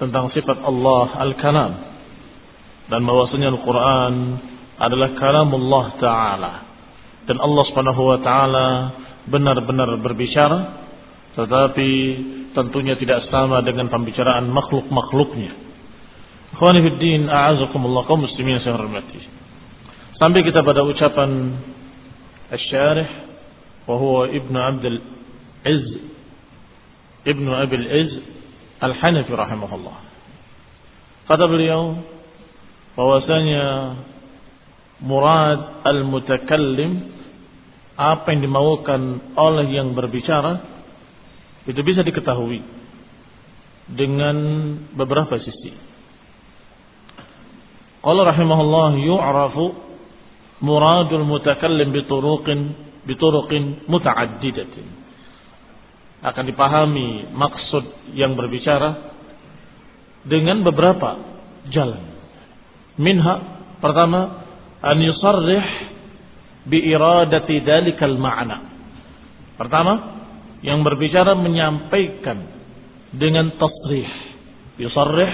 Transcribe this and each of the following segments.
tentang sifat Allah Al-Kalam dan bahwasanya Al-Qur'an adalah kalamullah taala dan Allah Subhanahu wa taala benar-benar berbicara tetapi tentunya tidak sama dengan pembicaraan makhluk-makhluknya. Ikhwani fid din, a'azakumullah kaum muslimin yang hormati. Sampai kita pada ucapan Asy-Syarih wa huwa Ibnu Abdul Izz Ibnu Abil Izz Al-Hanafi rahimahullah. Kata beliau bahwasanya murad al-mutakallim apa yang dimaukan oleh yang berbicara itu bisa diketahui dengan beberapa sisi. Qala rahimahullah yu'rafu muradul mutakallim bituruqin bituruqin mutaaddidatin. Akan dipahami maksud yang berbicara dengan beberapa jalan. Minha pertama an yusarrih bi iradati dalikal ma'na. Pertama, yang berbicara menyampaikan dengan tasrih. Yusarrih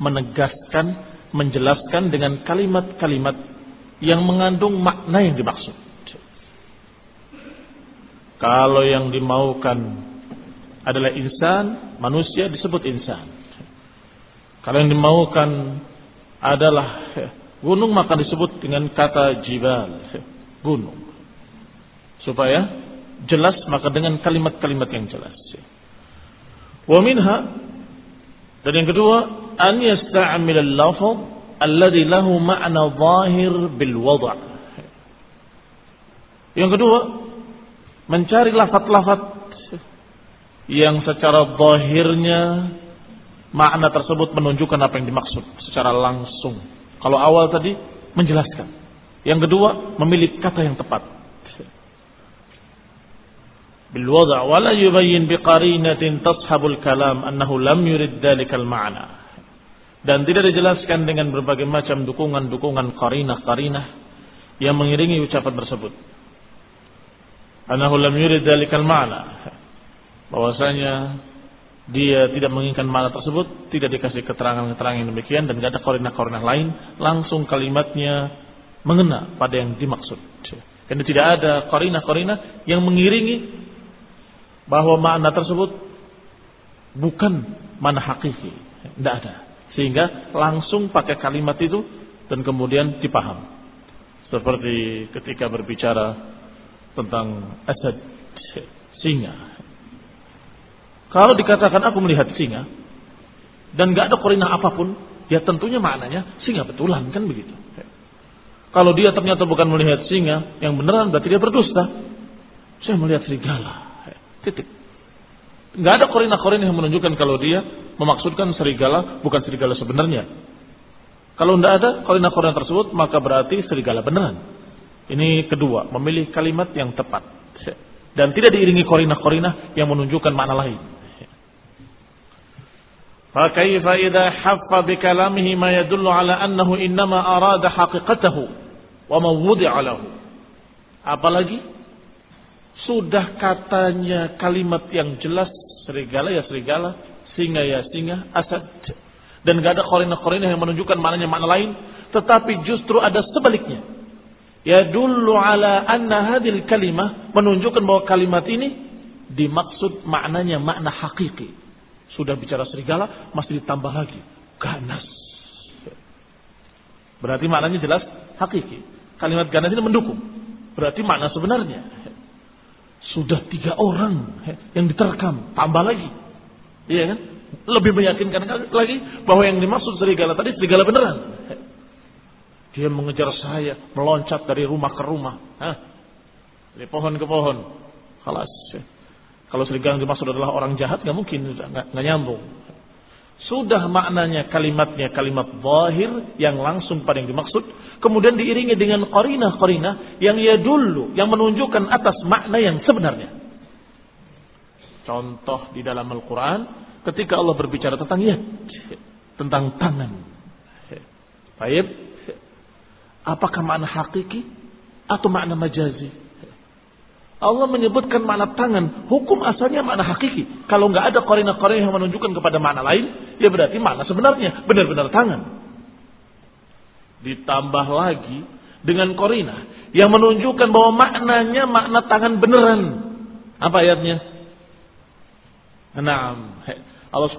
menegaskan, menjelaskan dengan kalimat-kalimat yang mengandung makna yang dimaksud. Kalau yang dimaukan adalah insan, manusia disebut insan. Kalau yang dimaukan adalah gunung maka disebut dengan kata jibal, gunung. Supaya jelas maka dengan kalimat-kalimat yang jelas. Wa minha dan yang kedua an yasta'mil al-lafz alladhi lahu ma'na zahir bil wad'. Yang kedua mencari lafaz-lafaz yang secara zahirnya makna tersebut menunjukkan apa yang dimaksud secara langsung. Kalau awal tadi menjelaskan. Yang kedua memilih kata yang tepat. Bil wada' wa la yubayyin biqarinatin tashabul kalam annahu lam yurid dalikal ma'na. Dan tidak dijelaskan dengan berbagai macam dukungan-dukungan karinah-karinah yang mengiringi ucapan tersebut. Anahu lam yurid dalikal ma'na Bahwasanya dia tidak menginginkan makna tersebut, tidak dikasih keterangan-keterangan demikian dan tidak ada korinah-korinah lain, langsung kalimatnya mengena pada yang dimaksud. Karena tidak ada korina-korina yang mengiringi bahwa makna tersebut bukan mana hakiki. Tidak ada. Sehingga langsung pakai kalimat itu dan kemudian dipaham. Seperti ketika berbicara tentang asad singa. Kalau dikatakan aku melihat singa dan nggak ada korina apa pun, ya tentunya maknanya singa betulan kan begitu. Kalau dia ternyata bukan melihat singa, yang beneran berarti dia berdusta. Saya melihat serigala. Titik. Nggak ada korina-korina yang menunjukkan kalau dia memaksudkan serigala bukan serigala sebenarnya. Kalau tidak ada korina-korina tersebut, maka berarti serigala beneran. Ini kedua, memilih kalimat yang tepat. Dan tidak diiringi korina-korina yang menunjukkan makna lain. فكيف إذا حف بكلامه ما يدل على أنه إنما أراد حقيقته وما وضع له apalagi sudah katanya kalimat yang jelas serigala ya serigala singa ya singa asad dan gak ada korina-korina yang menunjukkan maknanya makna lain tetapi justru ada sebaliknya ya dulu ala anna hadil kalimah menunjukkan bahwa kalimat ini dimaksud maknanya makna hakiki sudah bicara serigala, masih ditambah lagi. Ganas. Berarti maknanya jelas hakiki. Kalimat ganas ini mendukung. Berarti makna sebenarnya. Sudah tiga orang yang diterkam. Tambah lagi. Iya kan? Lebih meyakinkan lagi bahwa yang dimaksud serigala tadi serigala beneran. Dia mengejar saya, meloncat dari rumah ke rumah. Hah? Dari pohon ke pohon. Kalas. Kalau serigala yang dimaksud adalah orang jahat, nggak mungkin, nggak nyambung. Sudah maknanya kalimatnya kalimat zahir yang langsung pada yang dimaksud. Kemudian diiringi dengan korina-korina yang ya dulu, yang menunjukkan atas makna yang sebenarnya. Contoh di dalam Al-Quran, ketika Allah berbicara tentang yad, tentang tangan. Baik, apakah makna hakiki atau makna majazi? Allah menyebutkan makna tangan. Hukum asalnya makna hakiki. Kalau nggak ada korina-korina yang menunjukkan kepada makna lain, ya berarti makna sebenarnya benar-benar tangan. Ditambah lagi dengan korina yang menunjukkan bahwa maknanya makna tangan beneran. Apa ayatnya? Naam. Allah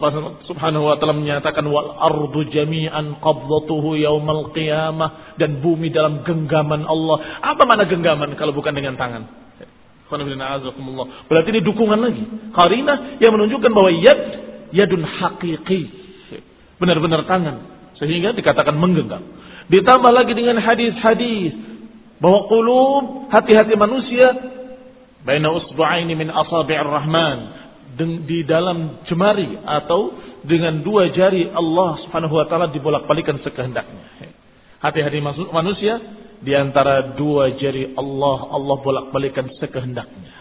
Subhanahu wa taala menyatakan wal ardu jami'an qabdatuhu yaumal qiyamah dan bumi dalam genggaman Allah. Apa makna genggaman kalau bukan dengan tangan? Berarti ini dukungan lagi. Karina yang menunjukkan bahwa yad yadun hakiki. Benar-benar tangan. Sehingga dikatakan menggenggam. Ditambah lagi dengan hadis-hadis. Bahwa kulub, hati-hati manusia. Baina usbu'aini min asabi'ir rahman. Di dalam jemari atau dengan dua jari Allah subhanahu wa ta'ala dibolak-balikan sekehendaknya. Hati-hati manusia di antara dua jari Allah, Allah bolak-balikan sekehendaknya.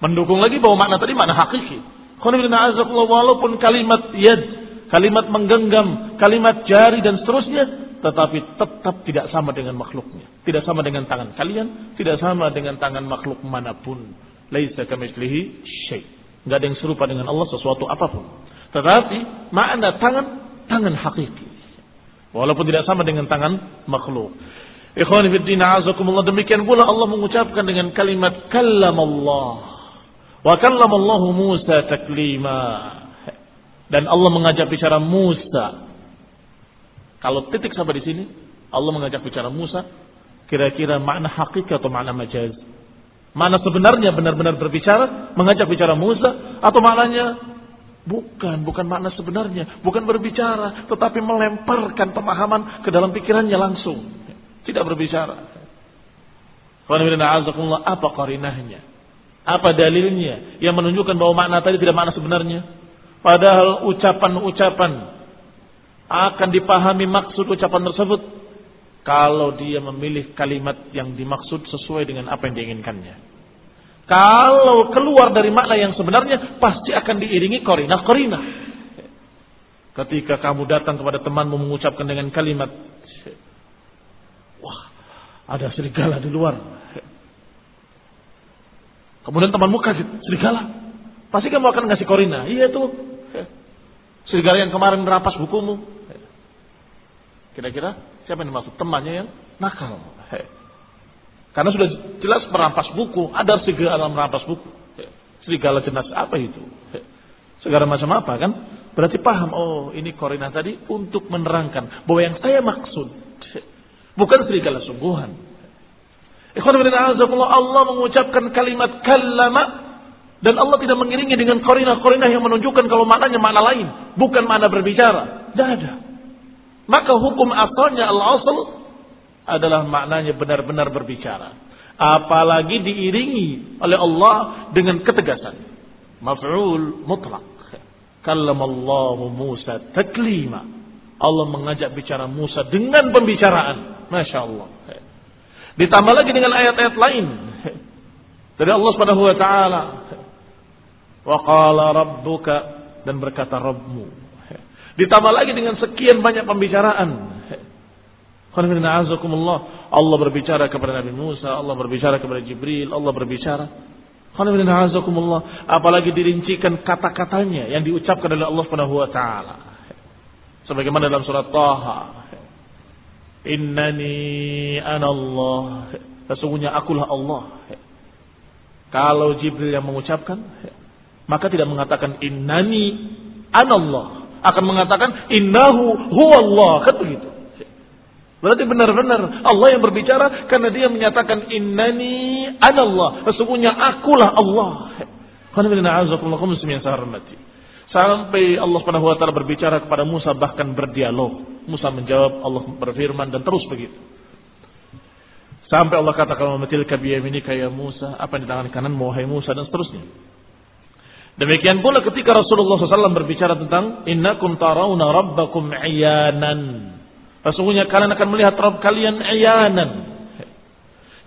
Mendukung lagi bahwa makna tadi makna hakiki. Walaupun kalimat yad, kalimat menggenggam, kalimat jari dan seterusnya, tetapi tetap tidak sama dengan makhluknya. Tidak sama dengan tangan kalian, tidak sama dengan tangan makhluk mana pun. Laisa kamitslihi syai'. Enggak ada yang serupa dengan Allah sesuatu apa pun. Tetapi makna tangan, tangan hakiki. Walaupun tidak sama dengan tangan makhluk. Ikhwan fiddin azakumullah demikian pula Allah mengucapkan dengan kalimat kallam Allah. Wa kallam Allah Musa taklima. Dan Allah mengajak bicara Musa. Kalau titik sampai di sini, Allah mengajak bicara Musa, kira-kira makna hakikat atau makna majaz? Mana sebenarnya benar-benar berbicara, mengajak bicara Musa, atau maknanya bukan, bukan makna sebenarnya, bukan berbicara, tetapi melemparkan pemahaman ke dalam pikirannya langsung. Tidak berbicara. Apa karinahnya? Apa dalilnya yang menunjukkan bahwa makna tadi tidak makna sebenarnya? Padahal ucapan-ucapan akan dipahami maksud ucapan tersebut kalau dia memilih kalimat yang dimaksud sesuai dengan apa yang diinginkannya. Kalau keluar dari makna yang sebenarnya pasti akan diiringi korina-korina. Ketika kamu datang kepada temanmu mengucapkan dengan kalimat ada serigala di luar. Kemudian temanmu kaget, serigala. Pasti kamu akan ngasih korina. Iya tuh. Serigala yang kemarin merampas bukumu. Kira-kira siapa yang dimaksud? Temannya yang nakal. Karena sudah jelas merampas buku, ada serigala merampas buku. Serigala jenis apa itu? Segala macam apa kan? Berarti paham, oh ini Korina tadi untuk menerangkan bahwa yang saya maksud bukan serigala sungguhan. Ikhwan Allah mengucapkan kalimat kallama dan Allah tidak mengiringi dengan korina-korina yang menunjukkan kalau maknanya makna lain, bukan makna berbicara. Tidak ada. Maka hukum asalnya al-asal adalah maknanya benar-benar berbicara. Apalagi diiringi oleh Allah dengan ketegasan. Maf'ul mutlak. Kallamallahu Musa taklima. Allah mengajak bicara Musa dengan pembicaraan. Masya Allah. Ditambah lagi dengan ayat-ayat lain. Dari Allah subhanahu wa ta'ala. Wa qala rabbuka. Dan berkata Rabbmu. Ditambah lagi dengan sekian banyak pembicaraan. Allah berbicara kepada Nabi Musa, Allah berbicara kepada Jibril, Allah berbicara Apalagi dirincikan kata-katanya yang diucapkan oleh Allah Subhanahu wa taala. Sebagaimana dalam surat Taha. Innani anallah. Sesungguhnya akulah Allah. Kalau Jibril yang mengucapkan, maka tidak mengatakan innani anallah. Akan mengatakan innahu huwallah. Kan begitu. Berarti benar-benar Allah yang berbicara karena dia menyatakan innani anallah. Sesungguhnya akulah Allah. Sampai Allah Subhanahu wa taala berbicara kepada Musa bahkan berdialog. Musa menjawab, Allah berfirman dan terus begitu. Sampai Allah katakan mematilka biyaminika ya Musa, apa di tangan kanan wahai Musa dan seterusnya. Demikian pula ketika Rasulullah SAW berbicara tentang innakum tarawna rabbakum iyanan. Sesungguhnya kalian akan melihat Rabb kalian ayanan.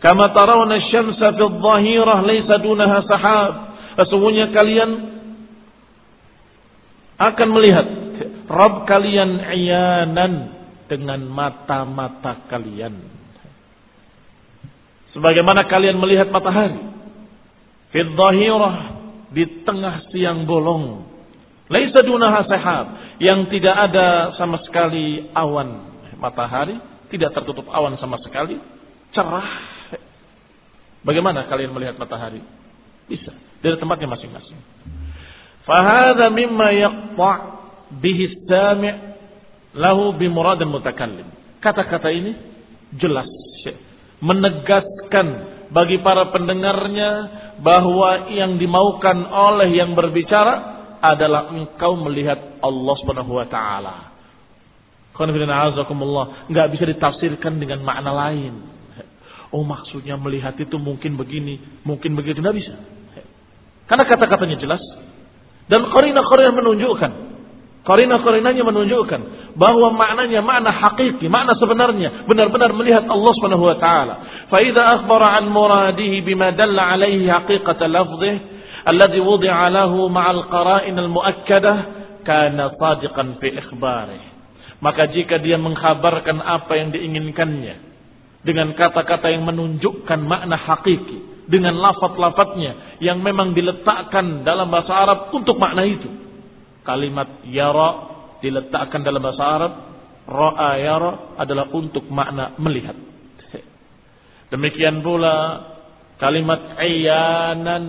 Kama tarawna syamsa fi dhahirah laysa dunaha sahab. Sesungguhnya kalian akan melihat Rabb kalian ayanan dengan mata-mata kalian. Sebagaimana kalian melihat matahari. Fi dhahirah di tengah siang bolong. Laisa dunaha sahab. Yang tidak ada sama sekali awan matahari, tidak tertutup awan sama sekali, cerah. Bagaimana kalian melihat matahari? Bisa, dari tempatnya masing-masing. Fahada mimma yaqta' bihi sami' lahu bimurad mutakallim. Kata-kata ini jelas menegaskan bagi para pendengarnya bahwa yang dimaukan oleh yang berbicara adalah engkau melihat Allah Subhanahu wa taala. Nggak bisa ditafsirkan dengan makna lain. Oh maksudnya melihat itu mungkin begini, mungkin begitu. Nggak bisa. Karena kata-katanya jelas. Dan korina-korina menunjukkan. Korina-korinanya menunjukkan. Bahwa maknanya makna hakiki, makna sebenarnya. Benar-benar melihat Allah subhanahu wa ta'ala. Fa'idha akhbara an muradihi bima dalla alaihi haqiqata lafzih. Alladhi wudi'a lahu ma'al qara'in al-mu'akkadah. Kana sadiqan fi ikhbarih. Maka jika dia mengkhabarkan apa yang diinginkannya dengan kata-kata yang menunjukkan makna hakiki, dengan lafat-lafatnya yang memang diletakkan dalam bahasa Arab untuk makna itu. Kalimat yara diletakkan dalam bahasa Arab, ra'a yara adalah untuk makna melihat. Demikian pula kalimat ayanan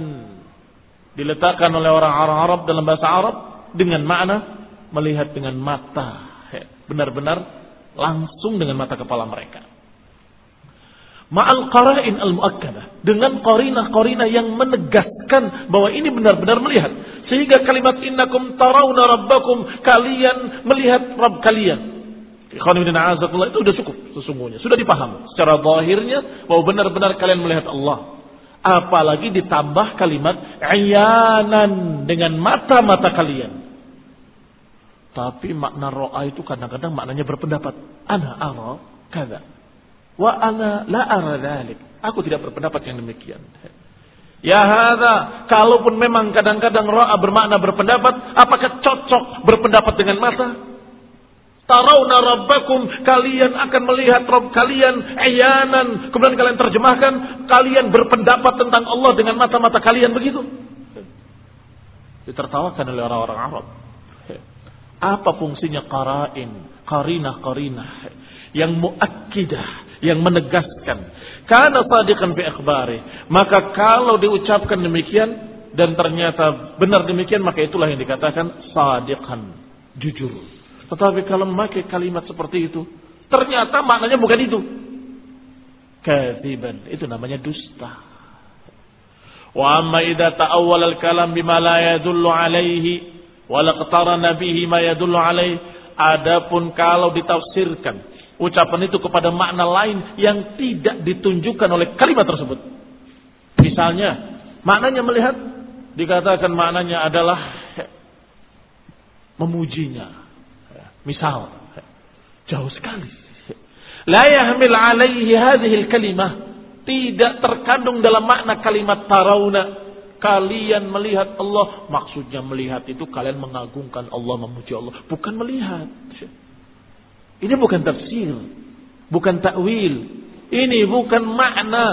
diletakkan oleh orang Arab dalam bahasa Arab dengan makna melihat dengan mata benar-benar langsung dengan mata kepala mereka. Ma'al qara'in al-mu'akkadah. Dengan korina-korina yang menegaskan bahwa ini benar-benar melihat. Sehingga kalimat innakum tarawna rabbakum. Kalian melihat Rabb kalian. itu sudah cukup sesungguhnya. Sudah dipahami. Secara zahirnya bahwa benar-benar kalian melihat Allah. Apalagi ditambah kalimat ayanan dengan mata-mata kalian. Tapi makna ro'a itu kadang-kadang maknanya berpendapat. Ana ara kada. Wa ana la ara dhalik. Aku tidak berpendapat yang demikian. Ya hadha, kalaupun memang kadang-kadang ro'a bermakna berpendapat, apakah cocok berpendapat dengan mata? Tarawna rabbakum, kalian akan melihat Rabb kalian ayanan. Kemudian kalian terjemahkan, kalian berpendapat tentang Allah dengan mata-mata kalian begitu. Ditertawakan oleh orang-orang Arab. Apa fungsinya qara'in, qarinah-qarinah yang muakkidah, yang menegaskan. Karena sadiqan fi akhbari. Maka kalau diucapkan demikian dan ternyata benar demikian maka itulah yang dikatakan sadiqan, jujur. Tetapi kalau memakai kalimat seperti itu, ternyata maknanya bukan itu. Kadziban, itu namanya dusta. Wa amma idza ta'awwala al-kalam bima la yadullu alaihi wa laqtarana bihi ma yadullu alaihi Adapun kalau ditafsirkan ucapan itu kepada makna lain yang tidak ditunjukkan oleh kalimat tersebut. Misalnya, maknanya melihat dikatakan maknanya adalah memujinya. Misal, jauh sekali. La yahmil alaihi hadhihi kalimah tidak terkandung dalam makna kalimat tarawna kalian melihat Allah. Maksudnya melihat itu kalian mengagungkan Allah, memuji Allah. Bukan melihat. Ini bukan tafsir. Bukan takwil. Ini bukan makna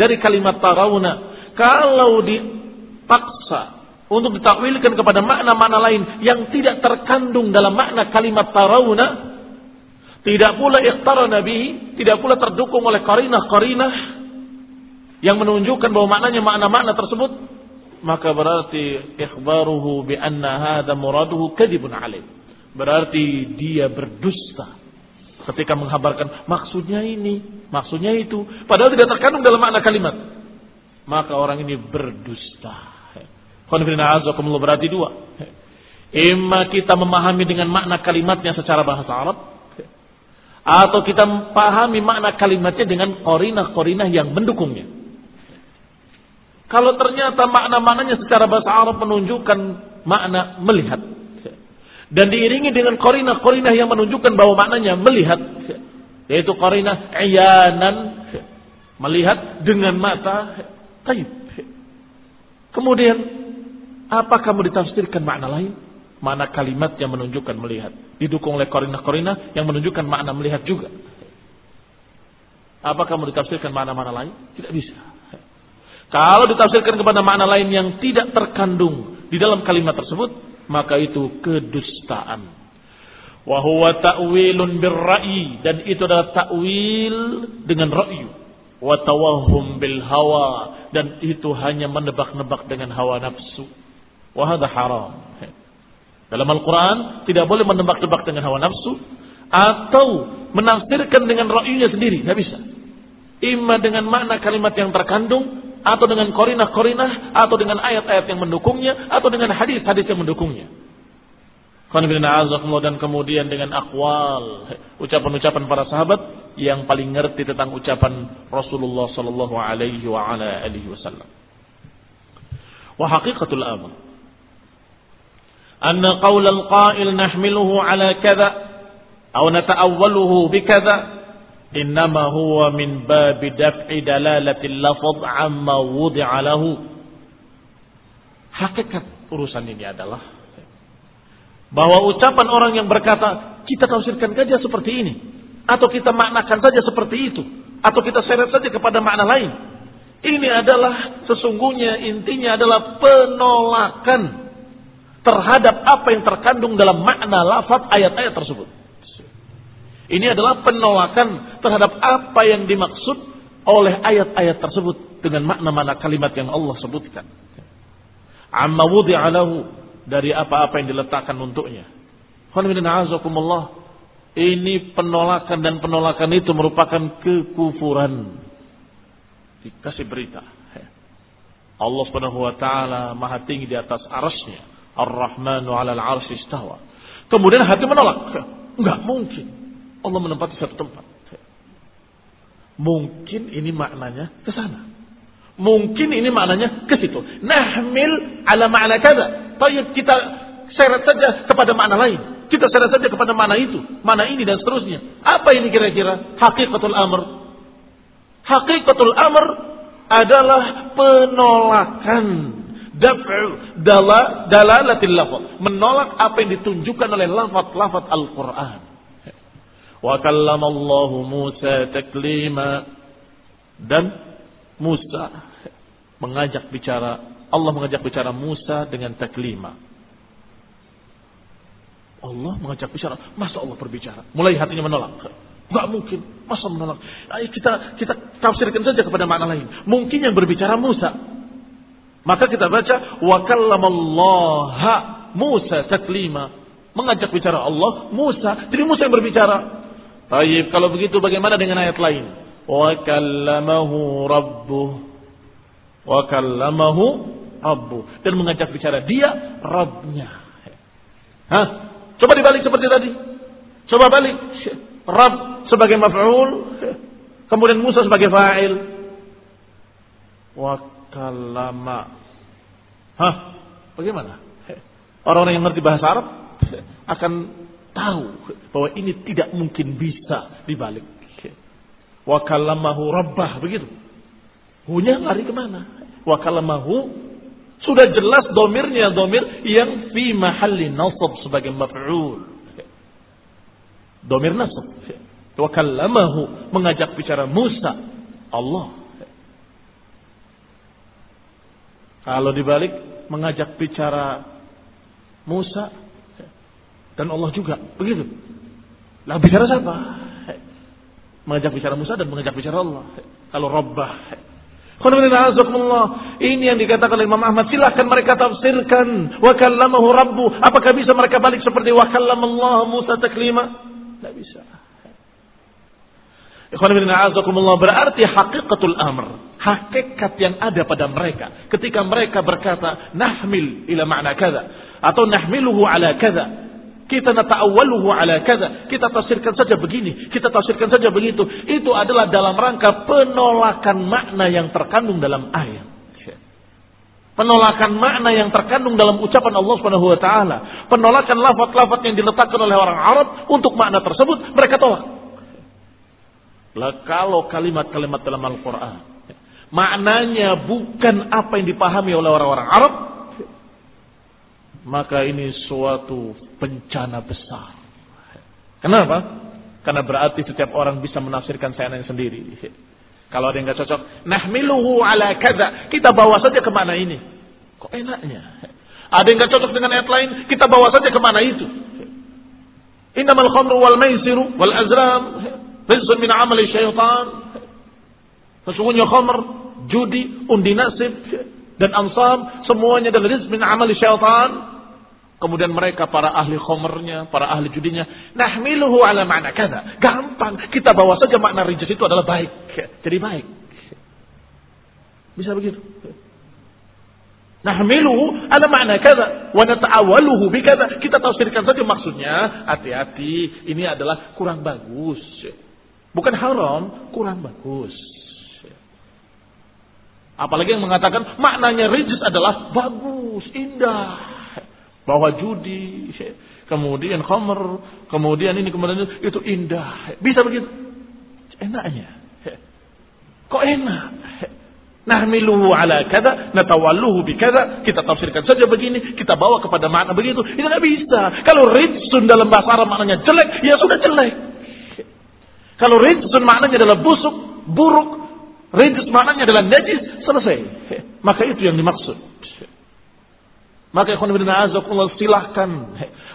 dari kalimat tarawna. Kalau dipaksa untuk ditakwilkan kepada makna-makna lain yang tidak terkandung dalam makna kalimat tarawna, tidak pula ikhtara nabi, tidak pula terdukung oleh karinah-karinah yang menunjukkan bahwa maknanya makna-makna tersebut maka berarti ikhbaruhu bi anna hadha muraduhu kadibun alaih. Berarti dia berdusta ketika menghabarkan maksudnya ini, maksudnya itu, padahal tidak terkandung dalam makna kalimat. Maka orang ini berdusta. Berarti dua. Ima kita memahami dengan makna kalimatnya secara bahasa Arab. Atau kita memahami makna kalimatnya dengan korinah-korinah yang mendukungnya. Kalau ternyata makna-maknanya secara bahasa Arab menunjukkan makna melihat. Dan diiringi dengan korina-korina yang menunjukkan bahwa maknanya melihat. Yaitu korina iyanan. Melihat dengan mata. Taib. Kemudian, apa kamu ditafsirkan makna lain? Makna kalimat yang menunjukkan melihat. Didukung oleh korina-korina yang menunjukkan makna melihat juga. Apa kamu ditafsirkan makna-makna lain? Tidak bisa. Kalau ditafsirkan kepada makna lain yang tidak terkandung di dalam kalimat tersebut, maka itu kedustaan. Wahuwa ta'wilun birra'i dan itu adalah ta'wil dengan ra'yu. Wa tawahum bil hawa dan itu hanya menebak-nebak dengan hawa nafsu. Wahada haram. Dalam Al-Quran tidak boleh menebak-nebak dengan hawa nafsu atau menafsirkan dengan ra'yunya sendiri. Tidak bisa. Ima dengan makna kalimat yang terkandung atau dengan korinah-korinah, atau dengan ayat-ayat yang mendukungnya, atau dengan hadis-hadis yang mendukungnya. Dan kemudian dengan akwal, ucapan-ucapan para sahabat yang paling ngerti tentang ucapan Rasulullah Sallallahu Alaihi Wasallam. Wa haqiqatul amr. Anna qawl al-qail nahmiluhu ala kadha atau nata'awwaluhu bikadha innama huwa min babi daf'i dalalatil lafaz amma. Hakikat urusan ini adalah bahwa ucapan orang yang berkata kita tafsirkan saja seperti ini atau kita maknakan saja seperti itu atau kita seret saja kepada makna lain. Ini adalah sesungguhnya intinya adalah penolakan terhadap apa yang terkandung dalam makna lafaz ayat-ayat tersebut. Ini adalah penolakan terhadap apa yang dimaksud oleh ayat-ayat tersebut dengan makna-makna kalimat yang Allah sebutkan. Amma wudi'alahu dari apa-apa yang diletakkan untuknya. Ini penolakan dan penolakan itu merupakan kekufuran. Dikasih berita. Allah subhanahu wa ta'ala maha tinggi di atas arasnya. Ar-Rahmanu ala al-arsi istawa. Kemudian hati menolak. Enggak mungkin. Allah menempati satu tempat. Mungkin ini maknanya ke sana. Mungkin ini maknanya ke situ. Nahmil ala makna kada. Tayyib kita seret saja kepada makna lain. Kita seret saja kepada makna itu. Makna ini dan seterusnya. Apa ini kira-kira? Hakikatul amr. Hakikatul amr adalah penolakan. Daf'u dala, dalalatil lafaz. Menolak apa yang ditunjukkan oleh lafaz-lafaz Al-Quran. Wa kallamallahu Musa taklima. Dan Musa mengajak bicara, Allah mengajak bicara Musa dengan taklima. Allah mengajak bicara, masa Allah berbicara? Mulai hatinya menolak. Gak mungkin. Masa menolak? Ayo kita kita tafsirkan saja kepada makna lain. Mungkin yang berbicara Musa. Maka kita baca wa kallamallaha Musa taklima. Mengajak bicara Allah Musa. Jadi Musa yang berbicara. Baik, kalau begitu bagaimana dengan ayat lain? Wa kallamahu rabbuh. Wa kallamahu rabbuh. Dan mengajak bicara dia Rabbnya. Hah? Coba dibalik seperti tadi. Coba balik. Rabb sebagai maf'ul. Kemudian Musa sebagai fa'il. Wa kallama. Hah? Bagaimana? Orang-orang yang ngerti bahasa Arab akan tahu bahwa ini tidak mungkin bisa dibalik. Wa kallamahu rabbah begitu. Hunya lari ke mana? Wa kallamahu sudah jelas domirnya domir yang fi mahalli nasab sebagai maf'ul. Domir nasab. Wa kallamahu mengajak bicara Musa. Allah. Kalau dibalik mengajak bicara Musa dan Allah juga. Begitu. Lah bicara siapa? Mengajak bicara Musa dan mengajak bicara Allah. Kalau Rabbah. Ini yang dikatakan oleh Imam Ahmad. Silahkan mereka tafsirkan. Wa kallamahu rabbu. Apakah bisa mereka balik seperti wa kallamallah Musa taklima? Tidak bisa. Berarti hakikatul amr. Hakikat yang ada pada mereka. Ketika mereka berkata, nahmil ila makna kada. Atau nahmiluhu ala kada kita nata'awwaluhu ala kada. Kita tafsirkan saja begini. Kita tafsirkan saja begitu. Itu adalah dalam rangka penolakan makna yang terkandung dalam ayat. Penolakan makna yang terkandung dalam ucapan Allah Subhanahu wa taala. Penolakan lafaz-lafaz yang diletakkan oleh orang Arab untuk makna tersebut mereka tolak. Lah kalau kalimat-kalimat dalam Al-Qur'an maknanya bukan apa yang dipahami oleh orang-orang Arab, maka ini suatu bencana besar. Kenapa? Karena berarti setiap orang bisa menafsirkan sayangnya sendiri. Kalau ada yang nggak cocok, nahmiluhu ala kada. Kita bawa saja ke mana ini. Kok enaknya? Ada yang nggak cocok dengan ayat lain, kita bawa saja ke mana itu. Innamal khamru wal maisiru wal azram rizqun min amali syaitan. Sesungguhnya khamr, judi, undi nasib dan ansab semuanya adalah rizq min amali syaitan Kemudian mereka para ahli khomernya, para ahli judinya, nahmiluhu ala makna kada. Gampang, kita bawa saja makna rijis itu adalah baik. Jadi baik. Bisa begitu. Nahmiluhu ala makna kada wa nata'awaluhu bi. Kita tafsirkan saja maksudnya, hati-hati, ini adalah kurang bagus. Bukan haram, kurang bagus. Apalagi yang mengatakan maknanya rijis adalah bagus, indah bahwa judi, kemudian khamr, kemudian ini kemudian itu, itu indah. Bisa begitu? Enaknya. Kok enak? Nahmiluhu ala kada, natawalluhu bi kada, kita tafsirkan saja begini, kita bawa kepada makna begitu. Itu nggak bisa. Kalau ridsun dalam bahasa Arab maknanya jelek, ya sudah jelek. Kalau ridsun maknanya adalah busuk, buruk, ridsun maknanya adalah najis, selesai. Maka itu yang dimaksud. Maka ikhwan bin azakullah silahkan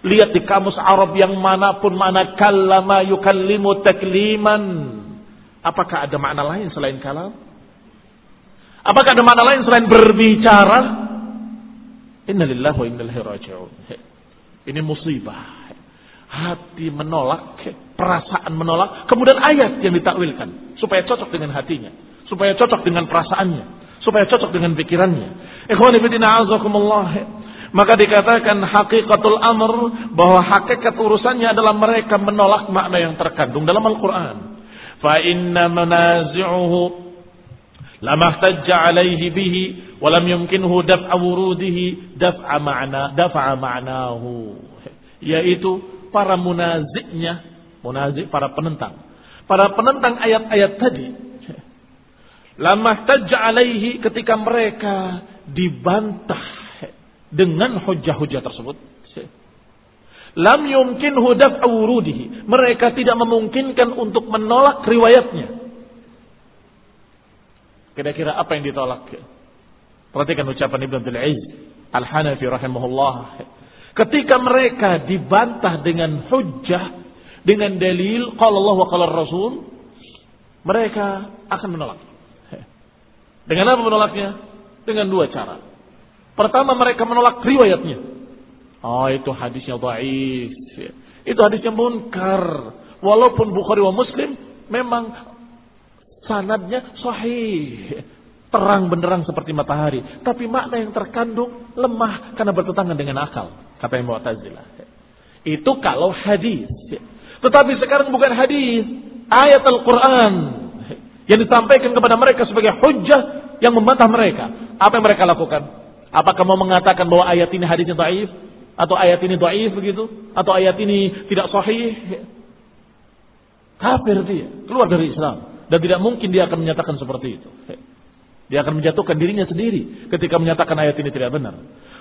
lihat di kamus Arab yang mana pun mana kallama yukallimu takliman. Apakah ada makna lain selain kalam? Apakah ada makna lain selain berbicara? Innalillahi wa inna. Ini musibah. Hati menolak, perasaan menolak, kemudian ayat yang ditakwilkan supaya cocok dengan hatinya, supaya cocok dengan perasaannya, supaya cocok dengan pikirannya. Ikhwan fillah. Maka dikatakan hakikatul amr bahwa hakikat urusannya adalah mereka menolak makna yang terkandung dalam Al-Quran. Fa inna manazi'uhu ihtajja alaihi bihi wa lam yumkinhu daf'a wurudihi daf'a ma'na daf'a ma'nahu. Yaitu para munaziknya, munazik para penentang. Para penentang ayat-ayat tadi lama alaihi ketika mereka dibantah dengan hujah-hujah tersebut. Lam yumkin hudaf awurudihi. Mereka tidak memungkinkan untuk menolak riwayatnya. Kira-kira apa yang ditolak? Perhatikan ucapan Ibn Abdul Aziz Al-Hanafi rahimahullah. Ketika mereka dibantah dengan hujah, dengan dalil kalau Allah wa qala Rasul, mereka akan menolak. Dengan apa menolaknya? Dengan dua cara. Pertama mereka menolak riwayatnya. Oh itu hadisnya dhaif. Itu hadisnya munkar. Walaupun Bukhari wa Muslim memang sanadnya sahih. Terang benderang seperti matahari. Tapi makna yang terkandung lemah karena bertentangan dengan akal. Kata yang Mu'tazilah. Itu kalau hadis. Tetapi sekarang bukan hadis. Ayat Al-Quran. Yang disampaikan kepada mereka sebagai hujah yang membantah mereka. Apa yang mereka lakukan? Apakah mau mengatakan bahwa ayat ini hadisnya daif? Atau ayat ini daif begitu? Atau ayat ini tidak sahih? Kafir dia. Keluar dari Islam. Dan tidak mungkin dia akan menyatakan seperti itu. Dia akan menjatuhkan dirinya sendiri ketika menyatakan ayat ini tidak benar.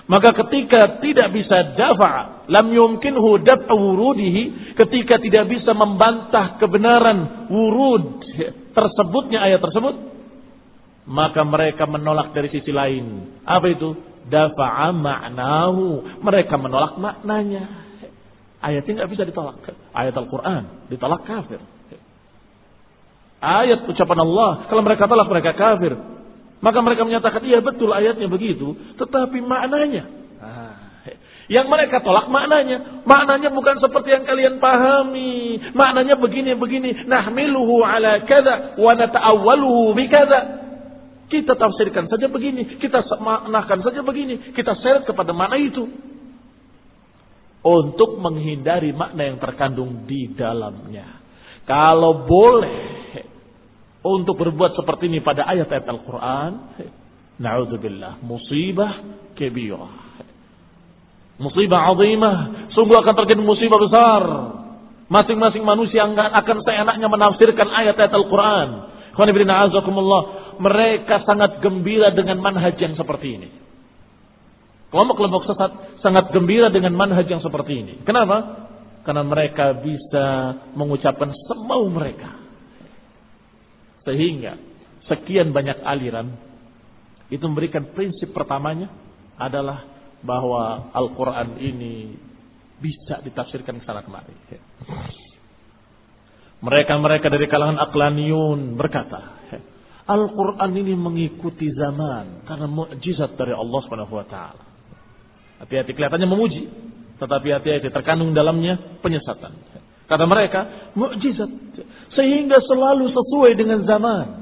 Maka ketika tidak bisa dafa, lam yumkinhu daf'a wurudihi, ketika tidak bisa membantah kebenaran wurud tersebutnya ayat tersebut, maka mereka menolak dari sisi lain. Apa itu? Dafa'a ma'nahu. Mereka menolak maknanya. Ayat ini nggak bisa ditolak. Ayat Al-Quran ditolak kafir. Ayat ucapan Allah, kalau mereka tolak mereka kafir. Maka mereka menyatakan, iya betul ayatnya begitu. Tetapi maknanya. Yang mereka tolak maknanya. Maknanya bukan seperti yang kalian pahami. Maknanya begini-begini. Nahmiluhu ala kada wa nata'awwaluhu bikada. Kita tafsirkan saja begini. Kita maknakan saja begini. Kita seret kepada makna itu. Untuk menghindari makna yang terkandung di dalamnya. Kalau boleh untuk berbuat seperti ini pada ayat-ayat Al-Quran, na'udzubillah, musibah kebirah. Musibah azimah, sungguh akan terjadi musibah besar. Masing-masing manusia akan seenaknya menafsirkan ayat-ayat Al-Quran. Mereka sangat gembira dengan manhaj yang seperti ini. Kelompok-kelompok sesat sangat gembira dengan manhaj yang seperti ini. Kenapa? Karena mereka bisa mengucapkan semau mereka. Sehingga sekian banyak aliran itu memberikan prinsip pertamanya adalah bahwa Al-Quran ini bisa ditafsirkan ke sana kemari. Mereka-mereka dari kalangan aklaniyun berkata, Al-Quran ini mengikuti zaman karena mukjizat dari Allah Subhanahu wa. Hati-hati kelihatannya memuji, tetapi hati-hati terkandung dalamnya penyesatan. Kata mereka, mukjizat. Sehingga selalu sesuai dengan zaman.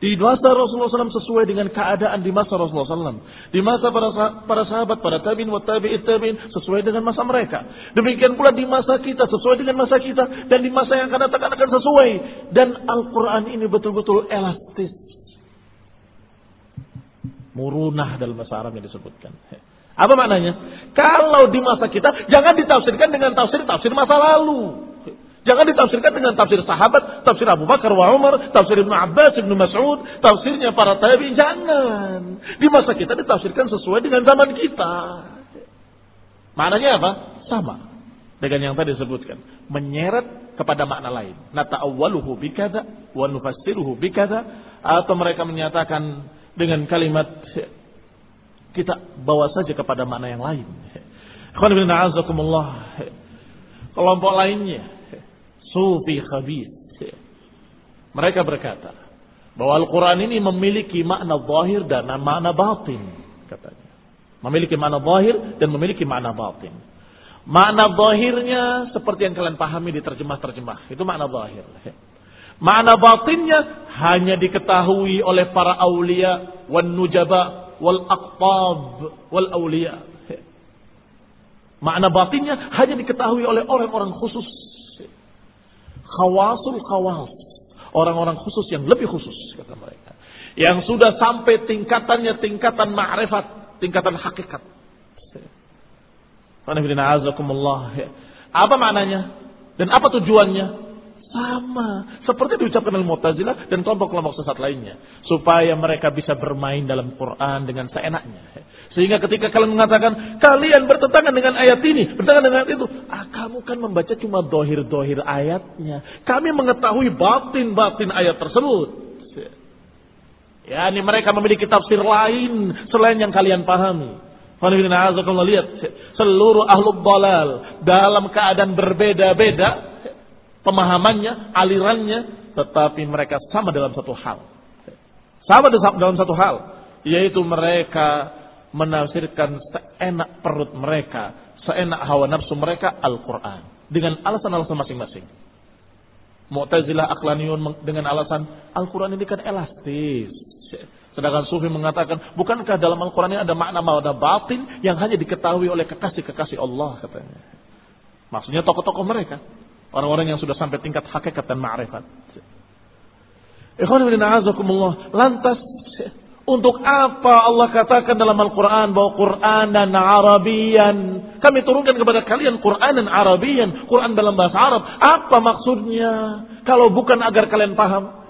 Di masa Rasulullah SAW sesuai dengan keadaan di masa Rasulullah SAW. Di masa para, para sahabat, para tabiin, wa tabi'it sesuai dengan masa mereka. Demikian pula di masa kita, sesuai dengan masa kita. Dan di masa yang akan datang akan sesuai. Dan Al-Quran ini betul-betul elastis. Murunah dalam bahasa Arab yang disebutkan. Apa maknanya? Kalau di masa kita, jangan ditafsirkan dengan tafsir-tafsir masa lalu. Jangan ditafsirkan dengan tafsir sahabat, tafsir Abu Bakar wa Umar, tafsir Ibnu Abbas, Ibnu Mas'ud, tafsirnya para tabi'in. Jangan. Di masa kita ditafsirkan sesuai dengan zaman kita. Maknanya apa? Sama. Dengan yang tadi disebutkan. Menyeret kepada makna lain. Nata'awwaluhu bikada, wa nufassiruhu bikada. Atau mereka menyatakan dengan kalimat kita bawa saja kepada makna yang lain. Kelompok lainnya, sufi khabith. Mereka berkata bahwa Al-Quran ini memiliki makna zahir dan makna batin. Katanya. Memiliki makna zahir dan memiliki makna batin. Makna zahirnya seperti yang kalian pahami di terjemah-terjemah. Itu makna zahir. Makna batinnya hanya diketahui oleh para aulia wan nujaba wal aqtab wal awliya. Makna batinnya hanya diketahui oleh orang-orang khusus. Khawasul khawas. Orang-orang khusus yang lebih khusus kata mereka. Yang sudah sampai tingkatannya tingkatan ma'rifat, tingkatan hakikat. Apa maknanya? Dan apa tujuannya? Sama. Seperti diucapkan oleh Mu'tazilah dan kelompok-kelompok sesat lainnya. Supaya mereka bisa bermain dalam Quran dengan seenaknya. Sehingga ketika kalian mengatakan, kalian bertentangan dengan ayat ini, bertentangan dengan ayat itu. Ah, kamu kan membaca cuma dohir-dohir ayatnya. Kami mengetahui batin-batin ayat tersebut. Ya, ini mereka memiliki tafsir lain selain yang kalian pahami. Lihat, seluruh ahlul balal dalam keadaan berbeda-beda pemahamannya, alirannya, tetapi mereka sama dalam satu hal. Sama dalam satu hal, yaitu mereka menafsirkan seenak perut mereka, seenak hawa nafsu mereka Al-Quran. Dengan alasan-alasan masing-masing. Mu'tazilah aklaniyun dengan alasan Al-Quran ini kan elastis. Sedangkan Sufi mengatakan, bukankah dalam Al-Quran ini ada makna-makna batin yang hanya diketahui oleh kekasih-kekasih Allah katanya. Maksudnya tokoh-tokoh mereka. Orang-orang yang sudah sampai tingkat hakikat dan ma'rifat. Lantas untuk apa Allah katakan dalam Al-Quran bahwa Quran dan Arabian. Kami turunkan kepada kalian Quran dan Arabian. Quran dalam bahasa Arab. Apa maksudnya? Kalau bukan agar kalian paham.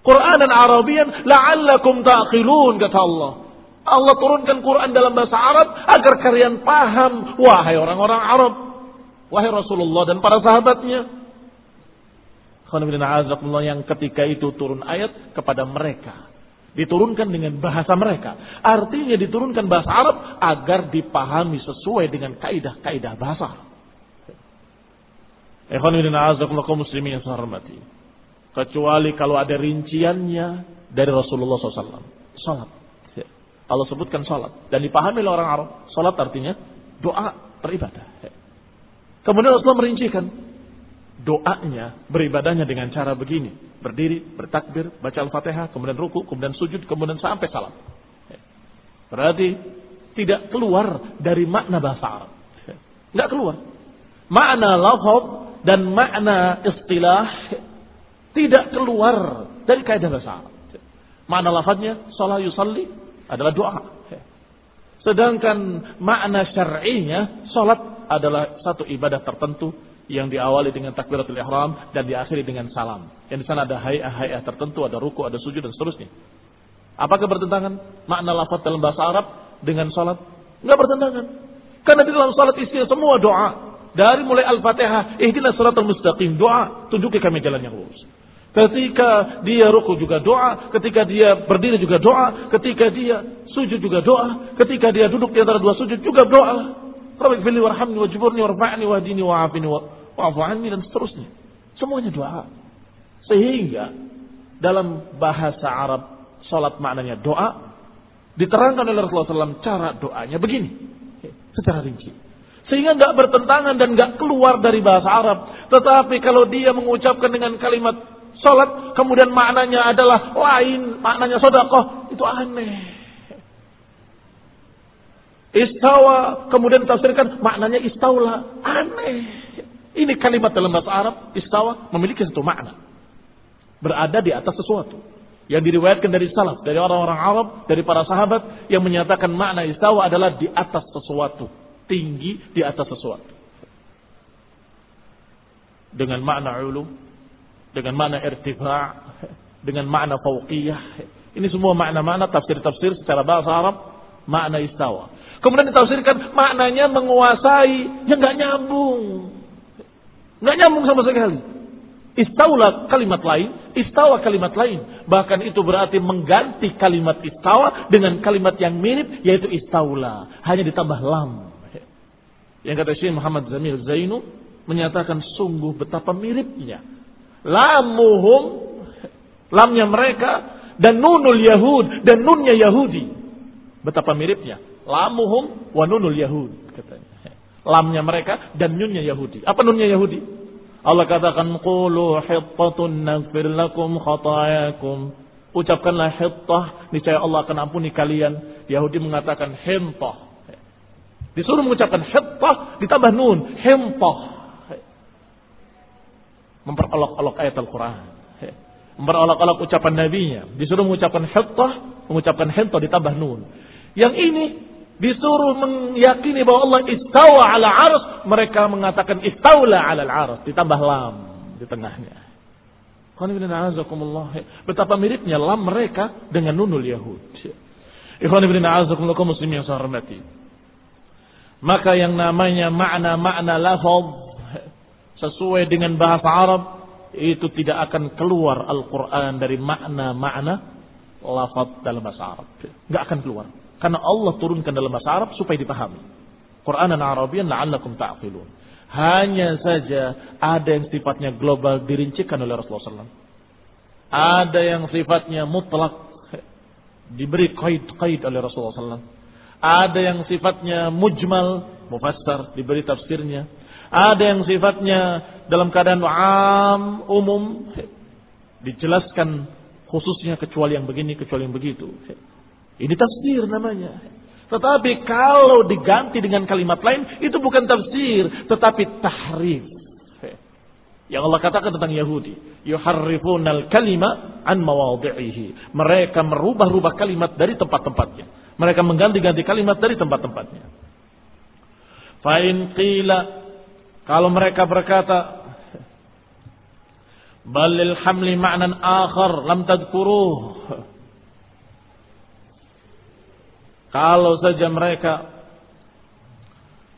Quran dan Arabian. La'allakum ta'qilun kata Allah. Allah turunkan Quran dalam bahasa Arab agar kalian paham. Wahai orang-orang Arab. Wahai Rasulullah dan para sahabatnya. Yang ketika itu turun ayat kepada mereka Diturunkan dengan bahasa mereka. Artinya diturunkan bahasa Arab agar dipahami sesuai dengan kaidah-kaidah bahasa Arab. muslimin yang hormati. Kecuali kalau ada rinciannya dari Rasulullah SAW. Salat. Allah sebutkan salat. Dan dipahami oleh orang Arab. Salat artinya doa beribadah. Kemudian Rasulullah merincikan doanya, beribadahnya dengan cara begini. Berdiri, bertakbir, baca Al-Fatihah, kemudian ruku, kemudian sujud, kemudian sampai salam. Berarti tidak keluar dari makna bahasa Arab. Tidak keluar. Makna lafaz dan makna istilah tidak keluar dari kaidah bahasa Arab. Makna lafaznya salat yusalli adalah doa. Sedangkan makna syar'inya salat adalah satu ibadah tertentu yang diawali dengan takbiratul ihram dan diakhiri dengan salam. Yang di sana ada hayah-hayah tertentu, ada ruku, ada sujud dan seterusnya. Apakah bertentangan makna lafaz dalam bahasa Arab dengan salat? Enggak bertentangan. Karena di dalam salat isinya semua doa. Dari mulai Al-Fatihah, ihdinas siratal mustaqim, doa, tunjuki kami jalan yang lurus. Ketika dia ruku juga doa, ketika dia berdiri juga doa, ketika dia sujud juga doa, ketika dia duduk di antara dua sujud juga doa. Rabbi fili warhamni wajburni warfa'ni wahdini wa'afini wa wa'fu anni dan seterusnya. Semuanya doa. Sehingga dalam bahasa Arab salat maknanya doa diterangkan oleh Rasulullah SAW cara doanya begini secara rinci. Sehingga nggak bertentangan dan nggak keluar dari bahasa Arab. Tetapi kalau dia mengucapkan dengan kalimat salat kemudian maknanya adalah lain, maknanya sodakoh itu aneh. Istawa kemudian tafsirkan maknanya istaula aneh. Ini kalimat dalam bahasa Arab, istawa, memiliki satu makna. Berada di atas sesuatu. Yang diriwayatkan dari salaf, dari orang-orang Arab, dari para sahabat, yang menyatakan makna istawa adalah di atas sesuatu. Tinggi di atas sesuatu. Dengan makna ulu, dengan makna irtifa, dengan makna fauqiyah. Ini semua makna-makna tafsir-tafsir secara bahasa Arab, makna istawa. Kemudian ditafsirkan maknanya menguasai, yang nggak nyambung. Nggak nyambung sama sekali. Istaula kalimat lain, istawa kalimat lain. Bahkan itu berarti mengganti kalimat istawa dengan kalimat yang mirip yaitu istaula. Hanya ditambah lam. Yang kata Syekh Muhammad Zamil Zainu menyatakan sungguh betapa miripnya. Lamuhum, lamnya mereka dan nunul Yahud dan nunnya Yahudi. Betapa miripnya. Lamuhum wa nunul Yahud katanya lamnya mereka dan nunnya Yahudi. Apa nunnya Yahudi? Allah katakan qulu hittatun naghfir lakum khatayakum. Ucapkanlah hittah, niscaya Allah akan ampuni kalian. Yahudi mengatakan hintah. Disuruh mengucapkan hittah ditambah nun, hintah. Memperolok-olok ayat Al-Qur'an. Memperolok-olok ucapan nabinya. Disuruh mengucapkan hittah, mengucapkan hintah ditambah nun. Yang ini disuruh meyakini bahwa Allah istawa ala arus, mereka mengatakan istaula ala arus, ditambah lam di tengahnya. Betapa miripnya lam mereka dengan nunul Yahud. Maka yang namanya makna-makna lafaz sesuai dengan bahasa Arab itu tidak akan keluar Al-Quran dari makna-makna lafaz dalam bahasa Arab. Nggak akan keluar. Karena Allah turunkan dalam bahasa Arab supaya dipahami. Quran dan Arabian la'allakum ta'qilun. Hanya saja ada yang sifatnya global dirincikan oleh Rasulullah SAW. Ada yang sifatnya mutlak diberi kait-kait oleh Rasulullah SAW. Ada yang sifatnya mujmal, mufassar, diberi tafsirnya. Ada yang sifatnya dalam keadaan am, umum, dijelaskan khususnya kecuali yang begini, kecuali yang begitu. Ini tafsir namanya. Tetapi kalau diganti dengan kalimat lain, itu bukan tafsir, tetapi tahrif. Yang Allah katakan tentang Yahudi. Yuharrifunal kalima an mawadhi'ihi. Mereka merubah-rubah kalimat dari tempat-tempatnya. Mereka mengganti-ganti kalimat dari tempat-tempatnya. Fa'in qila. Kalau mereka berkata. Balil hamli ma'nan akhar lam tadkuruh. Kalau saja mereka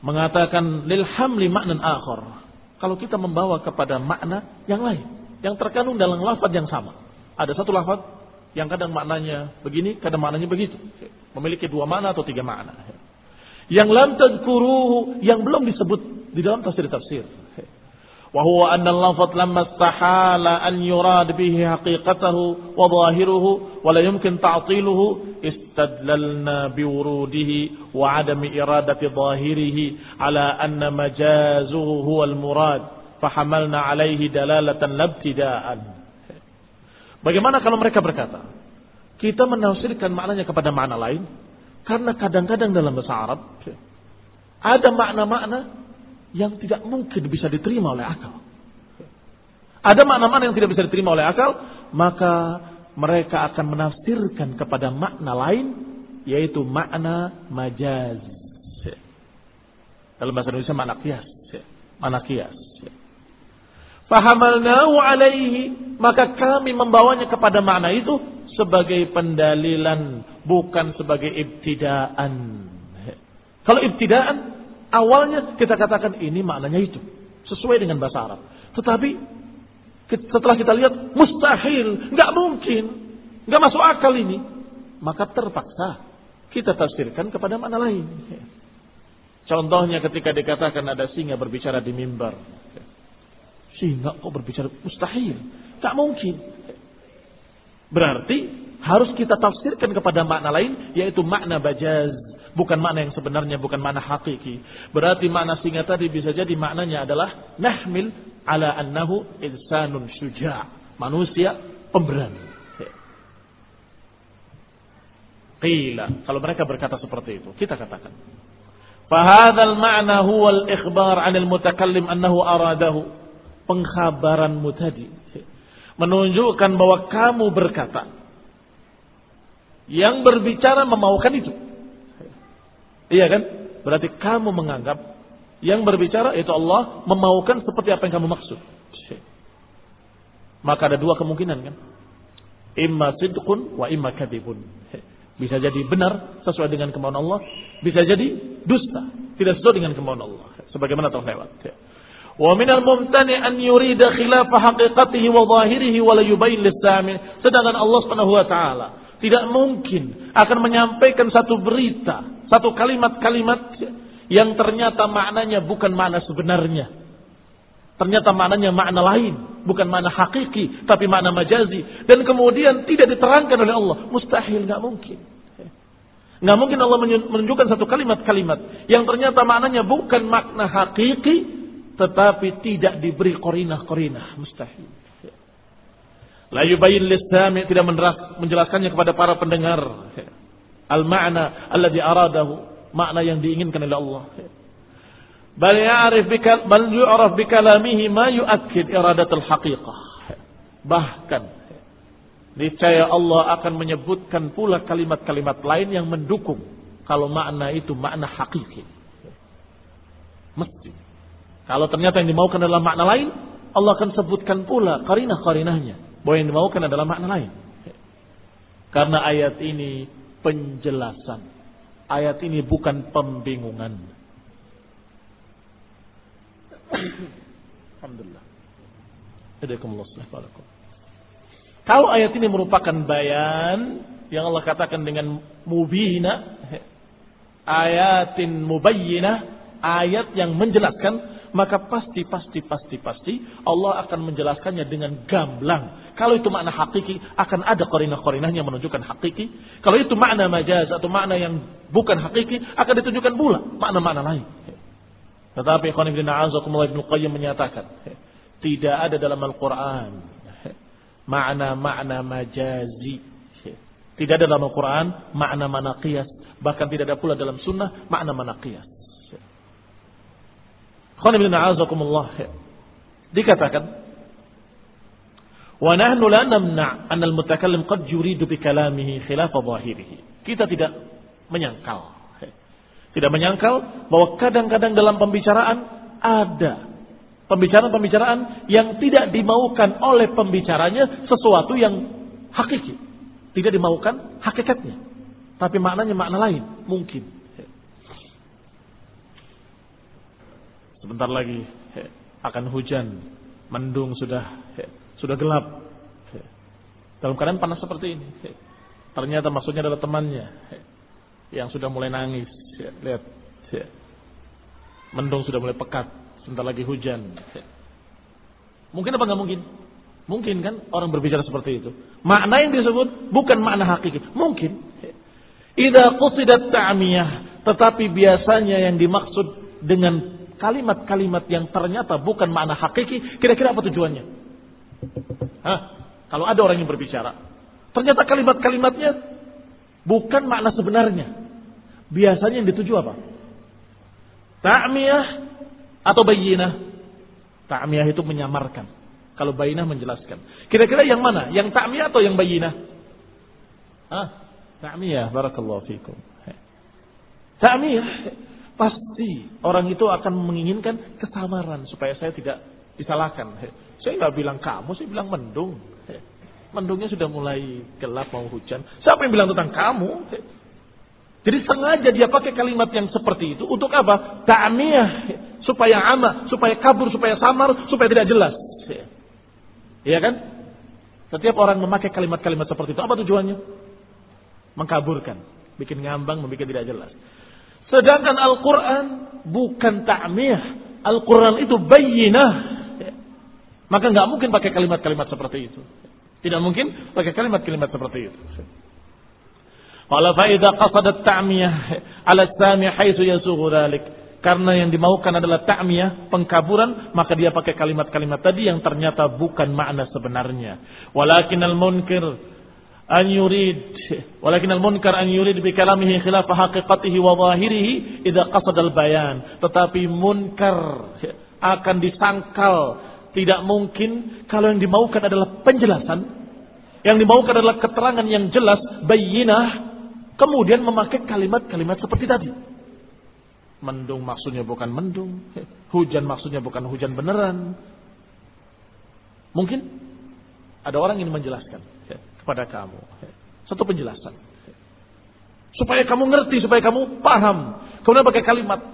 mengatakan lil hamli ma'nan akhar kalau kita membawa kepada makna yang lain, yang terkandung dalam lafaz yang sama. Ada satu lafaz yang kadang maknanya begini, kadang maknanya begitu. Memiliki dua makna atau tiga makna. Yang lam tadkuruhu, yang belum disebut di dalam tafsir-tafsir. وهو أن اللفظ لما استحال أن يراد به حقيقته وظاهره ولا يمكن تعطيله استدللنا بوروده وعدم إرادة ظاهره على أن مجازه هو المراد فحملنا عليه دلالة ابتداء Bagaimana kalau mereka berkata, kita menafsirkan maknanya kepada makna lain, karena kadang-kadang dalam bahasa Arab ada makna-makna yang tidak mungkin bisa diterima oleh akal. Ada makna-makna yang tidak bisa diterima oleh akal, maka mereka akan menafsirkan kepada makna lain, yaitu makna majaz. Dalam bahasa Indonesia makna kias. Makna kias. Fahamalnahu alaihi, maka kami membawanya kepada makna itu sebagai pendalilan, bukan sebagai ibtidaan. Kalau ibtidaan, Awalnya kita katakan ini maknanya itu. Sesuai dengan bahasa Arab. Tetapi setelah kita lihat mustahil, nggak mungkin, nggak masuk akal ini, maka terpaksa kita tafsirkan kepada makna lain. Contohnya ketika dikatakan ada singa berbicara di mimbar. Singa kok berbicara mustahil, nggak mungkin. Berarti harus kita tafsirkan kepada makna lain yaitu makna bajaz Bukan makna yang sebenarnya, bukan makna hakiki. Berarti makna singa tadi bisa jadi maknanya adalah nahmil ala annahu insanun syuja' manusia pemberani. Qila. Kalau mereka berkata seperti itu, kita katakan. Fahadal ma'na huwa al-ikhbar 'anil mutakallim annahu aradahu. Pengkhabaranmu tadi menunjukkan bahwa kamu berkata yang berbicara memaukan itu. Iya kan? Berarti kamu menganggap yang berbicara itu Allah memaukan seperti apa yang kamu maksud. Maka ada dua kemungkinan kan? Imma sidqun wa imma kadibun. Bisa jadi benar sesuai dengan kemauan Allah, bisa jadi dusta, tidak sesuai dengan kemauan Allah. Sebagaimana telah lewat. Wa minal mumtani an yurida khilafa haqiqatihi wa zahirihi wa la yubayyin Sedangkan Allah Subhanahu wa taala tidak mungkin akan menyampaikan satu berita satu kalimat-kalimat yang ternyata maknanya bukan makna sebenarnya. Ternyata maknanya makna lain. Bukan makna hakiki. Tapi makna majazi. Dan kemudian tidak diterangkan oleh Allah. Mustahil. nggak mungkin. Nggak mungkin Allah menunjukkan satu kalimat-kalimat. Yang ternyata maknanya bukan makna hakiki. Tetapi tidak diberi korinah-korinah. Mustahil. La yubayin listami. Tidak menjelaskannya kepada para pendengar al-ma'na alladhi aradahu, makna yang diinginkan oleh Allah. Bal ya'rif bikal bal yu'raf bikalamihi ma yu'akkid iradatul haqiqah. Bahkan niscaya Allah akan menyebutkan pula kalimat-kalimat lain yang mendukung kalau makna itu makna hakiki. Mesti. Kalau ternyata yang dimaukan adalah makna lain, Allah akan sebutkan pula karinah-karinahnya bahwa yang dimaukan adalah makna lain. Karena ayat ini penjelasan. Ayat ini bukan pembingungan. Alhamdulillah. Kalau ayat ini merupakan bayan yang Allah katakan dengan mubina, ayatin mubayyinah, ayat yang menjelaskan, maka pasti, pasti, pasti, pasti Allah akan menjelaskannya dengan gamblang. Kalau itu makna hakiki, akan ada korinah-korinahnya menunjukkan hakiki. Kalau itu makna majaz atau makna yang bukan hakiki, akan ditunjukkan pula makna-makna lain. Tetapi Ibn Azakumullah Ibn Qayyim menyatakan, tidak ada dalam Al-Quran makna-makna majazi. Tidak ada dalam Al-Quran makna-makna qiyas. Bahkan tidak ada pula dalam sunnah makna-makna qiyas. Dikatakan, wa nahnu la namna' an al-mutakallim qad yuridu bi. Kita tidak menyangkal. Tidak menyangkal bahwa kadang-kadang dalam pembicaraan ada pembicaraan-pembicaraan yang tidak dimaukan oleh pembicaranya sesuatu yang hakiki. Tidak dimaukan hakikatnya. Tapi maknanya makna lain. Mungkin. Sebentar lagi akan hujan, mendung sudah sudah gelap. Dalam keadaan panas seperti ini. Ternyata maksudnya adalah temannya yang sudah mulai nangis. Lihat. Mendung sudah mulai pekat. Sebentar lagi hujan. Mungkin apa nggak mungkin? Mungkin kan orang berbicara seperti itu. Makna yang disebut bukan makna hakiki. Mungkin. Idza qusidat ta'miyah, tetapi biasanya yang dimaksud dengan kalimat-kalimat yang ternyata bukan makna hakiki, kira-kira apa tujuannya? Hah? Kalau ada orang yang berbicara, ternyata kalimat-kalimatnya bukan makna sebenarnya. Biasanya yang dituju apa? Ta'miyah atau bayinah? Ta'miyah itu menyamarkan. Kalau bayinah menjelaskan. Kira-kira yang mana? Yang ta'miyah atau yang bayinah? Hah? Ta'miyah. Barakallahu fikum. Ta'miyah Pasti orang itu akan menginginkan kesamaran supaya saya tidak disalahkan. Saya nggak bilang kamu, saya bilang mendung. Mendungnya sudah mulai gelap mau hujan. Siapa yang bilang tentang kamu? Jadi sengaja dia pakai kalimat yang seperti itu untuk apa? Ta'miyah supaya ama, supaya kabur, supaya samar, supaya tidak jelas. Iya kan? Setiap orang memakai kalimat-kalimat seperti itu apa tujuannya? Mengkaburkan, bikin ngambang, membuat tidak jelas. Sedangkan Al-Quran bukan ta'miyah. Al-Quran itu bayinah. Maka nggak mungkin pakai kalimat-kalimat seperti itu. Tidak mungkin pakai kalimat-kalimat seperti itu. Qala fa idza qasadat ta'miyah 'ala sami haitsu yasughu dhalik. Karena yang dimaukan adalah ta'miyah, pengkaburan, maka dia pakai kalimat-kalimat tadi yang ternyata bukan makna sebenarnya. Walakin al-munkir an yurid walakin al munkar an yurid bi kalamihi khilaf haqiqatihi wa zahirihi idza qasada al bayan tetapi munkar akan disangkal. Tidak mungkin kalau yang dimaukan adalah penjelasan. Yang dimaukan adalah keterangan yang jelas bayinah kemudian memakai kalimat-kalimat seperti tadi. Mendung maksudnya bukan mendung hujan maksudnya bukan hujan beneran. Mungkin ada orang yang menjelaskan kepada kamu. Satu penjelasan. Supaya kamu ngerti, supaya kamu paham. Kemudian pakai kalimat.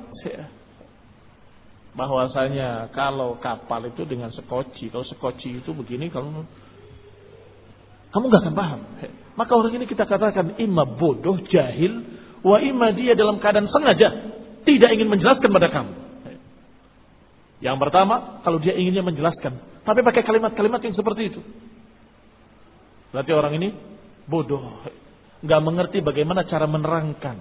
Bahwasanya kalau kapal itu dengan sekoci. Kalau sekoci itu begini, kalau kamu nggak akan paham. Maka orang ini kita katakan imma bodoh, jahil, wa imma dia dalam keadaan sengaja tidak ingin menjelaskan pada kamu. Yang pertama, kalau dia inginnya menjelaskan, tapi pakai kalimat-kalimat yang seperti itu. Berarti orang ini bodoh. Nggak mengerti bagaimana cara menerangkan.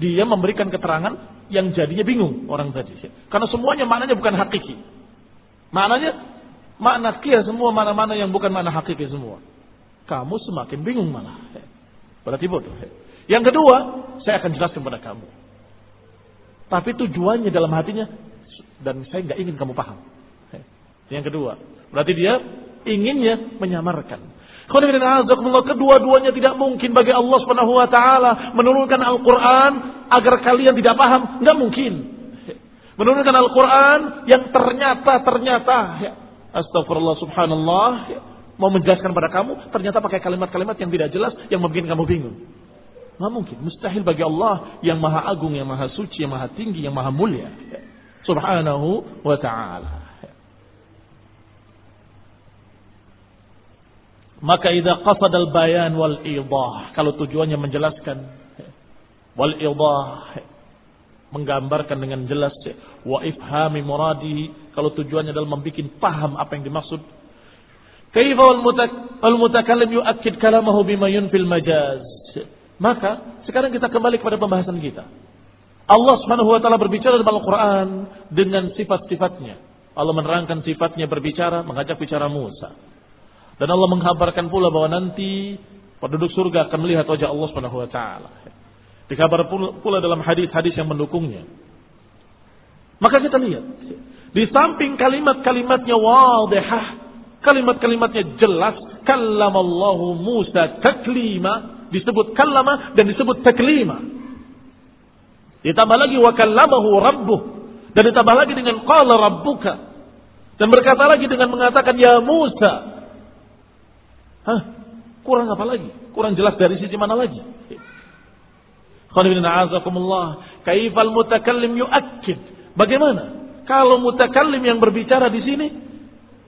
Dia memberikan keterangan yang jadinya bingung orang tadi. Karena semuanya maknanya bukan hakiki. Maknanya makna kia semua mana-mana yang bukan makna hakiki semua. Kamu semakin bingung malah. Berarti bodoh. Yang kedua, saya akan jelaskan kepada kamu. Tapi tujuannya dalam hatinya dan saya nggak ingin kamu paham. Yang kedua, berarti dia inginnya menyamarkan. Kedua-duanya tidak mungkin bagi Allah Subhanahu wa taala menurunkan Al-Qur'an agar kalian tidak paham, enggak mungkin. Menurunkan Al-Qur'an yang ternyata ternyata ya, astagfirullah subhanallah ya, mau menjelaskan pada kamu ternyata pakai kalimat-kalimat yang tidak jelas yang membuat kamu bingung. Enggak mungkin, mustahil bagi Allah yang Maha Agung, yang Maha Suci, yang Maha Tinggi, yang Maha Mulia. Subhanahu wa taala. Maka idza qasad al bayan wal idah, kalau tujuannya menjelaskan wal idah menggambarkan dengan jelas wa ifhami muradihi kalau tujuannya adalah membuat paham apa yang dimaksud. Kaifa wal mutakallim yu'akkid kalamahu bima yunfil majaz. Maka sekarang kita kembali kepada pembahasan kita. Allah Subhanahu wa taala berbicara dalam Al-Qur'an dengan sifat-sifatnya. Allah menerangkan sifatnya berbicara mengajak bicara Musa dan Allah menghabarkan pula bahwa nanti penduduk surga akan melihat wajah Allah Subhanahu wa taala Dikabar pula dalam hadis-hadis yang mendukungnya. Maka kita lihat. Di samping kalimat-kalimatnya wadihah. Kalimat-kalimatnya jelas. Kallamallahu Musa taklima. Disebut kallama dan disebut taklima. Ditambah lagi wa kallamahu rabbuh. Dan ditambah lagi dengan qala rabbuka. Dan berkata lagi dengan mengatakan ya Musa. Hah? Kurang apa lagi? Kurang jelas dari sisi mana lagi? Kaifal mutakallim yu'akkid. Bagaimana? Kalau mutakallim yang berbicara di sini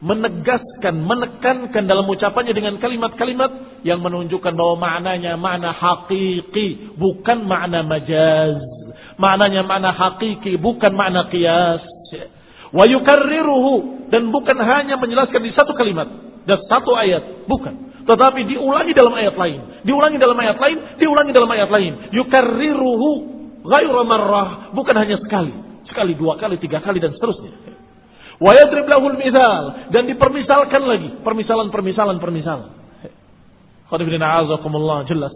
menegaskan, menekankan dalam ucapannya dengan kalimat-kalimat yang menunjukkan bahwa maknanya makna hakiki, bukan makna majaz. Maknanya makna hakiki, bukan makna qiyas. Wa yukarriruhu dan bukan hanya menjelaskan di satu kalimat dan satu ayat, bukan. Tetapi diulangi dalam ayat lain. Diulangi dalam ayat lain, diulangi dalam ayat lain. Yukarriruhu ghairu marrah. Bukan hanya sekali. Sekali, dua kali, tiga kali, dan seterusnya. Wa lahul mithal. Dan dipermisalkan lagi. Permisalan, permisalan, permisalan. Jelas.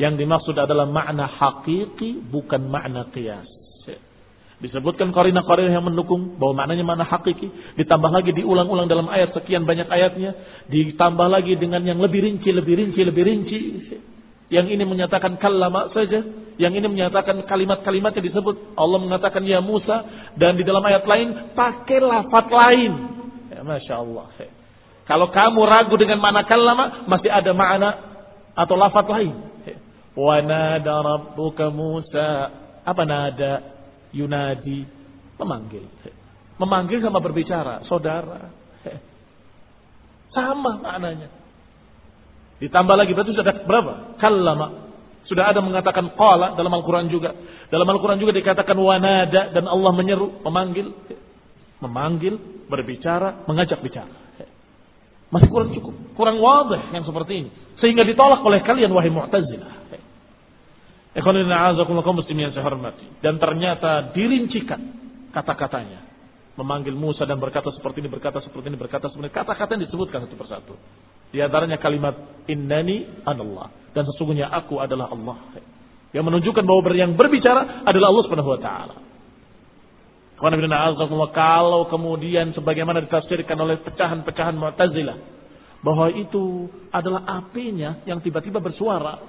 Yang dimaksud adalah makna hakiki, bukan makna qiyas. Disebutkan korina-korina yang mendukung bahwa maknanya mana hakiki. Ditambah lagi diulang-ulang dalam ayat sekian banyak ayatnya. Ditambah lagi dengan yang lebih rinci, lebih rinci, lebih rinci. Yang ini menyatakan kalama saja. Yang ini menyatakan kalimat-kalimat yang disebut. Allah mengatakan ya Musa. Dan di dalam ayat lain pakai lafat lain. Ya, Masya Allah. Kalau kamu ragu dengan mana kalama. Masih ada makna atau lafat lain. Wa nada rabbuka Musa. Apa nada? Yunadi memanggil. Memanggil sama berbicara saudara. Sama maknanya. Ditambah lagi berarti sudah berapa? Kallama. Sudah ada mengatakan qala dalam Al-Quran juga. Dalam Al-Quran juga dikatakan wanada dan Allah menyeru memanggil. Memanggil berbicara mengajak bicara. Masih kurang cukup. Kurang wadah yang seperti ini. Sehingga ditolak oleh kalian wahai mu'tazilah dan ternyata dirincikan kata-katanya. Memanggil Musa dan berkata seperti ini, berkata seperti ini, berkata seperti ini. Kata-kata yang disebutkan satu persatu. Di antaranya kalimat innani anallah. Dan sesungguhnya aku adalah Allah. Yang menunjukkan bahwa yang berbicara adalah Allah Subhanahu wa taala. Kalau kemudian sebagaimana ditafsirkan oleh pecahan-pecahan Mu'tazilah bahwa itu adalah apinya yang tiba-tiba bersuara,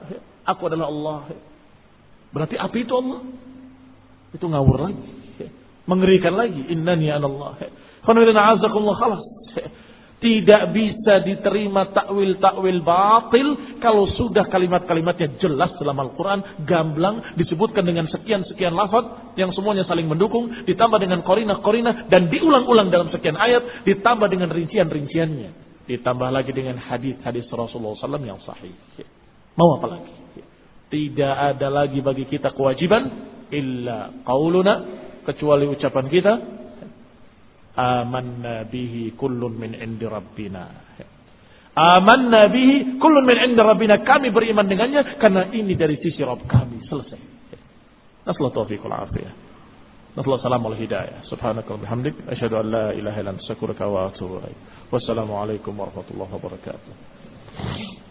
aku adalah Allah. Berarti api itu Allah. Itu ngawur lagi. Mengerikan lagi. Innani anallah. khalas. Tidak bisa diterima takwil-takwil batil kalau sudah kalimat-kalimatnya jelas dalam Al-Quran, gamblang, disebutkan dengan sekian-sekian lafaz yang semuanya saling mendukung, ditambah dengan korina-korina, dan diulang-ulang dalam sekian ayat, ditambah dengan rincian-rinciannya. Ditambah lagi dengan hadis-hadis Rasulullah SAW yang sahih. Mau apa lagi? Tidak ada lagi bagi kita kewajiban illa qauluna kecuali ucapan kita amanna bihi kullun min indi rabbina. Amanna bihi kullun min indi rabbina. Kami beriman dengannya karena ini dari sisi Rabb kami. Selesai. Nasallahu taufiq wal afiyah. Nasallahu salam wal hidayah. Subhanaka wa bihamdik. Asyhadu an la ilaha illa anta astaghfiruka wa atubu ilaik. Wassalamu alaikum warahmatullahi wabarakatuh.